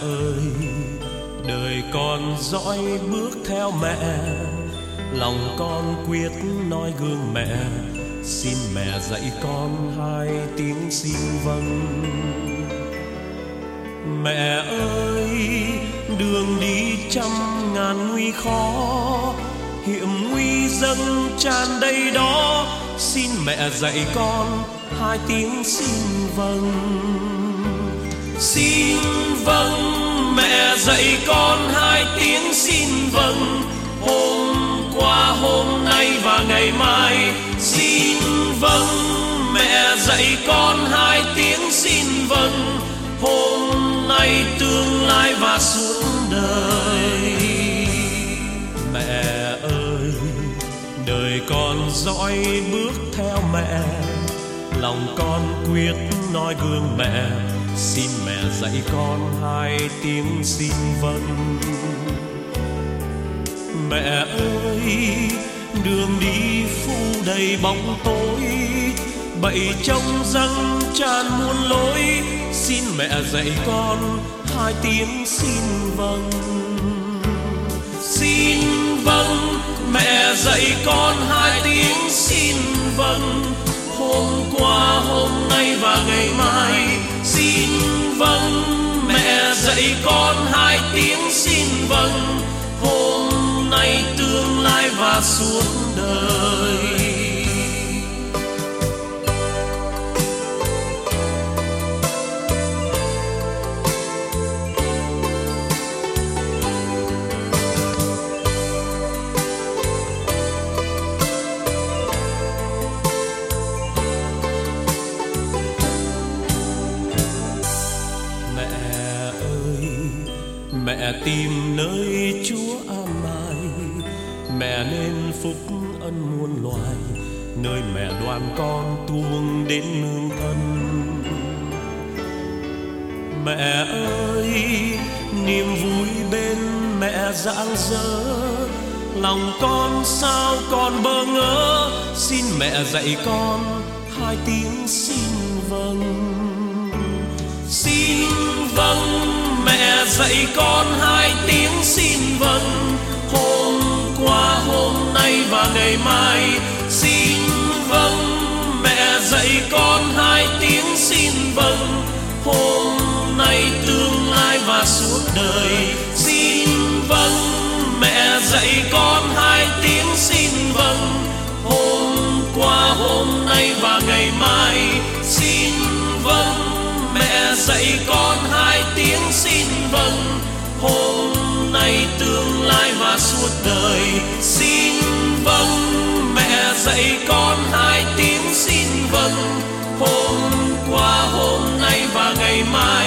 ơi, đời con dõi bước theo mẹ. Lòng con quyết noi gương mẹ, xin mẹ dạy con hai tiếng xin vâng. Mẹ ơi, đường đi trăm ngàn nguy khó, hiểm nguy dâng tràn đầy đó. Xin mẹ dạy con hai tiếng xin vâng. Xin vâng mẹ dạy con hai tiếng xin vâng. Hôm qua, hôm nay và ngày mai xin vâng. Mẹ dạy con hai tiếng xin vâng. Hôm nay, tương lai và suốt đời. Mẹ ơi, đời con dõi bước theo mẹ. Lòng con quyết noi gương mẹ xin mẹ dạy con hai tiếng xin vâng. Mẹ ơi, đường đi phu đầy bóng tối, bậy trong răng tràn muôn lối. Xin mẹ dạy con hai tiếng xin vâng. Xin vâng mẹ dạy con hai tiếng xin vâng. Hôm qua, hôm nay và ngày mai con hai tiếng xin vâng hôm nay tương lai và suốt đời. Mẹ tìm nơi chúa an bài. Mẹ nên phúc ân muôn loài, nơi mẹ đoàn con tuông đến nương thân. Mẹ ơi, niềm vui bên mẹ rạng rỡ. Lòng con sao còn bơ ngỡ? Xin mẹ dạy con hai tiếng xin vâng. Dạy con hai tiếng xin vâng. Hôm qua, hôm nay và ngày mai xin vâng. Mẹ dạy con hai tiếng xin vâng. Hôm nay, tương lai và suốt đời xin vâng. Mẹ dạy con hai tiếng xin vâng. Hôm qua, hôm nay và ngày mai xin vâng. Mẹ dạy con vâng hôm nay tương lai và suốt đời xin vâng mẹ dạy con hai tiếng xin vâng. Hôm qua, hôm nay và ngày mai